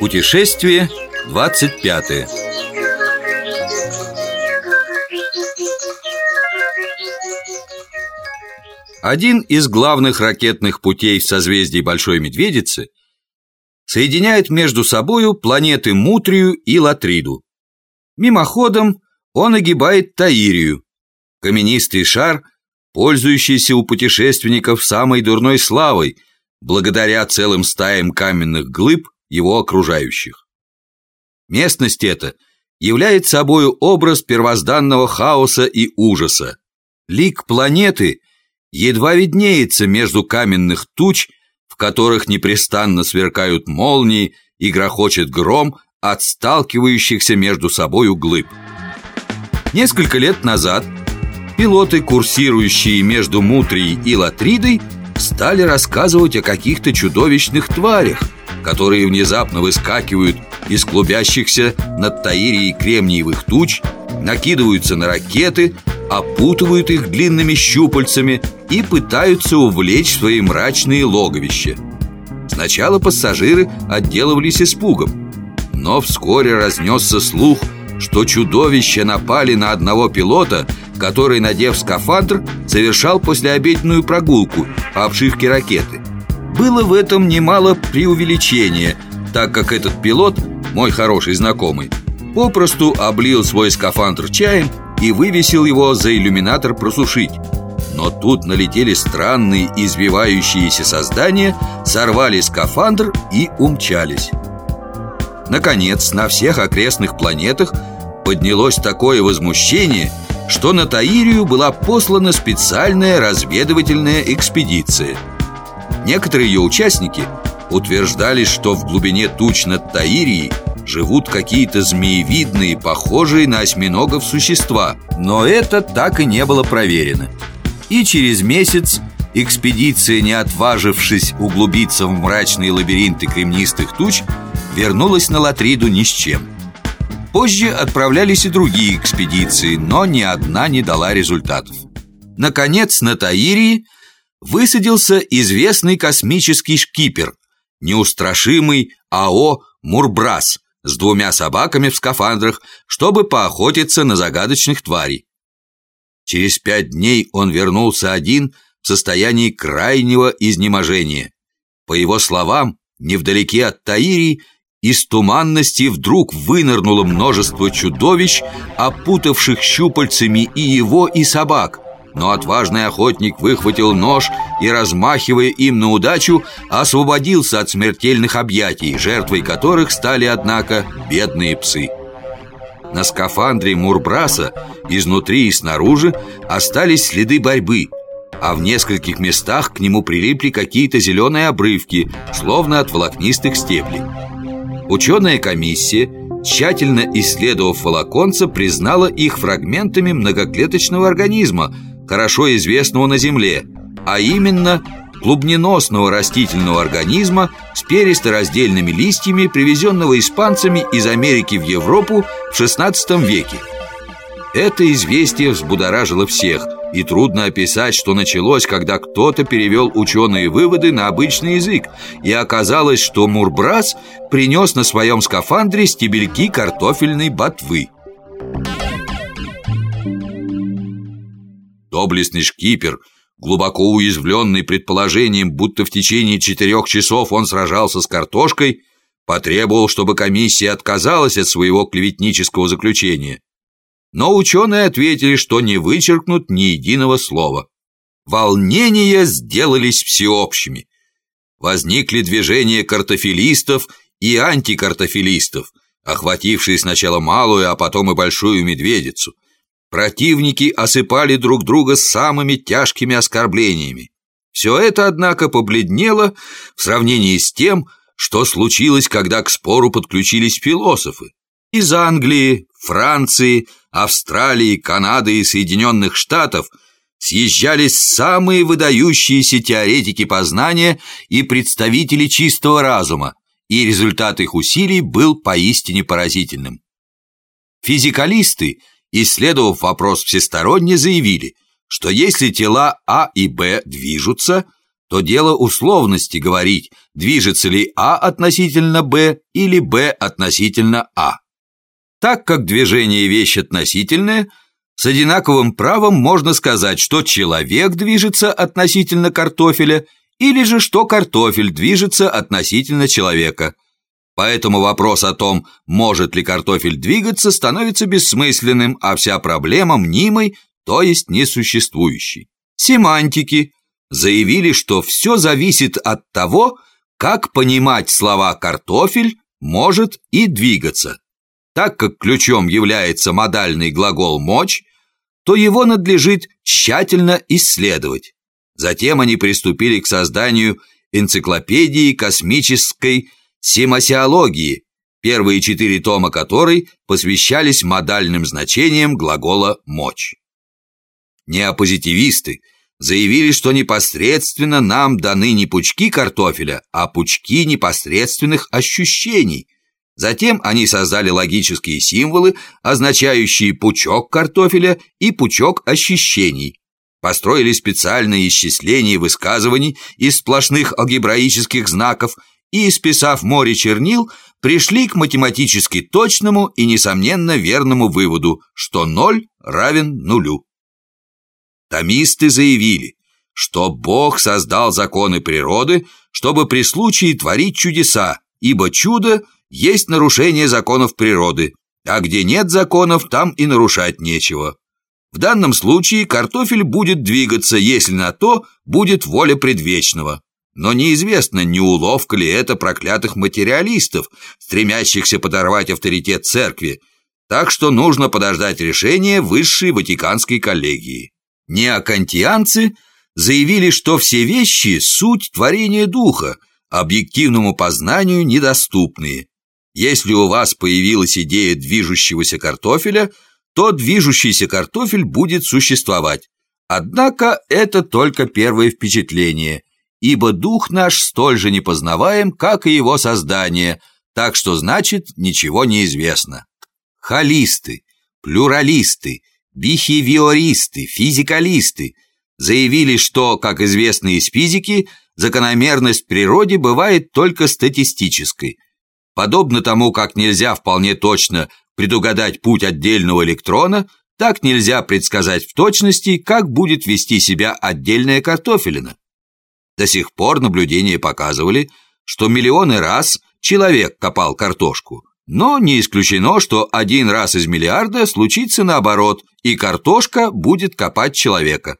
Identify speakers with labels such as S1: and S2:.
S1: Путешествие 25 Один из главных ракетных путей в созвездии Большой Медведицы соединяет между собою планеты Мутрию и Латриду. Мимоходом он огибает Таирию, каменистый шар, пользующийся у путешественников самой дурной славой, благодаря целым стаям каменных глыб его окружающих. Местность эта является собою образ первозданного хаоса и ужаса. Лик планеты едва виднеется между каменных туч, в которых непрестанно сверкают молнии и грохочет гром от сталкивающихся между собою глыб. Несколько лет назад пилоты, курсирующие между Мутрией и Латридой, стали рассказывать о каких-то чудовищных тварях, которые внезапно выскакивают из клубящихся над Таирией кремниевых туч, накидываются на ракеты, опутывают их длинными щупальцами и пытаются увлечь свои мрачные логовища. Сначала пассажиры отделывались испугом, но вскоре разнесся слух, что чудовища напали на одного пилота, который, надев скафандр, совершал послеобеденную прогулку по обшивке ракеты. Было в этом немало преувеличения, так как этот пилот, мой хороший знакомый, попросту облил свой скафандр чаем и вывесил его за иллюминатор просушить. Но тут налетели странные извивающиеся создания, сорвали скафандр и умчались. Наконец, на всех окрестных планетах поднялось такое возмущение, что на Таирию была послана специальная разведывательная экспедиция. Некоторые ее участники утверждали, что в глубине туч над Таирией живут какие-то змеевидные, похожие на осьминогов существа, но это так и не было проверено. И через месяц экспедиция, не отважившись углубиться в мрачные лабиринты кремнистых туч, вернулась на Латриду ни с чем. Позже отправлялись и другие экспедиции, но ни одна не дала результатов. Наконец, на Таирии высадился известный космический шкипер, неустрашимый АО «Мурбрас», с двумя собаками в скафандрах, чтобы поохотиться на загадочных тварей. Через пять дней он вернулся один в состоянии крайнего изнеможения. По его словам, невдалеке от Таирии из туманности вдруг вынырнуло множество чудовищ, опутавших щупальцами и его, и собак – но отважный охотник выхватил нож и, размахивая им на удачу, освободился от смертельных объятий, жертвой которых стали, однако, бедные псы. На скафандре Мурбраса изнутри и снаружи остались следы борьбы, а в нескольких местах к нему прилипли какие-то зеленые обрывки, словно от волокнистых стеблей. Ученая комиссия, тщательно исследовав волоконца, признала их фрагментами многоклеточного организма – хорошо известного на Земле, а именно клубненосного растительного организма с перисто-раздельными листьями, привезенного испанцами из Америки в Европу в XVI веке. Это известие взбудоражило всех, и трудно описать, что началось, когда кто-то перевел ученые выводы на обычный язык, и оказалось, что Мурбрас принес на своем скафандре стебельки картофельной ботвы. Доблестный шкипер, глубоко уязвленный предположением, будто в течение четырех часов он сражался с картошкой, потребовал, чтобы комиссия отказалась от своего клеветнического заключения. Но ученые ответили, что не вычеркнут ни единого слова. Волнения сделались всеобщими. Возникли движения картофелистов и антикартофелистов, охватившие сначала малую, а потом и большую медведицу – Противники осыпали друг друга самыми тяжкими оскорблениями. Все это, однако, побледнело в сравнении с тем, что случилось, когда к спору подключились философы. Из Англии, Франции, Австралии, Канады и Соединенных Штатов съезжались самые выдающиеся теоретики познания и представители чистого разума, и результат их усилий был поистине поразительным. Физикалисты исследовав вопрос всесторонне, заявили, что если тела А и Б движутся, то дело условности говорить, движется ли А относительно Б или Б относительно А. Так как движение вещь относительная, с одинаковым правом можно сказать, что человек движется относительно картофеля или же что картофель движется относительно человека. Поэтому вопрос о том, может ли картофель двигаться, становится бессмысленным, а вся проблема мнимой, то есть несуществующей. Семантики заявили, что все зависит от того, как понимать слова «картофель», «может» и «двигаться». Так как ключом является модальный глагол «мочь», то его надлежит тщательно исследовать. Затем они приступили к созданию энциклопедии космической семасиологии, первые четыре тома которой посвящались модальным значениям глагола «мочь». Неопозитивисты заявили, что непосредственно нам даны не пучки картофеля, а пучки непосредственных ощущений. Затем они создали логические символы, означающие пучок картофеля и пучок ощущений построили специальные исчисления высказываний из сплошных алгебраических знаков и, исписав море чернил, пришли к математически точному и, несомненно, верному выводу, что ноль равен нулю. Томисты заявили, что Бог создал законы природы, чтобы при случае творить чудеса, ибо чудо есть нарушение законов природы, а где нет законов, там и нарушать нечего. В данном случае картофель будет двигаться, если на то будет воля предвечного. Но неизвестно, не уловка ли это проклятых материалистов, стремящихся подорвать авторитет церкви, так что нужно подождать решения высшей Ватиканской коллегии. Неокантианцы заявили, что все вещи – суть творения духа, объективному познанию недоступные. Если у вас появилась идея движущегося картофеля – то движущийся картофель будет существовать. Однако это только первое впечатление, ибо дух наш столь же непознаваем, как и его создание, так что значит ничего не известно. Холисты, плюралисты, бихевиористы, физикалисты заявили, что, как известно из физики, закономерность в природе бывает только статистической. Подобно тому, как нельзя вполне точно предугадать путь отдельного электрона, так нельзя предсказать в точности, как будет вести себя отдельная картофелина. До сих пор наблюдения показывали, что миллионы раз человек копал картошку, но не исключено, что один раз из миллиарда случится наоборот, и картошка будет копать человека.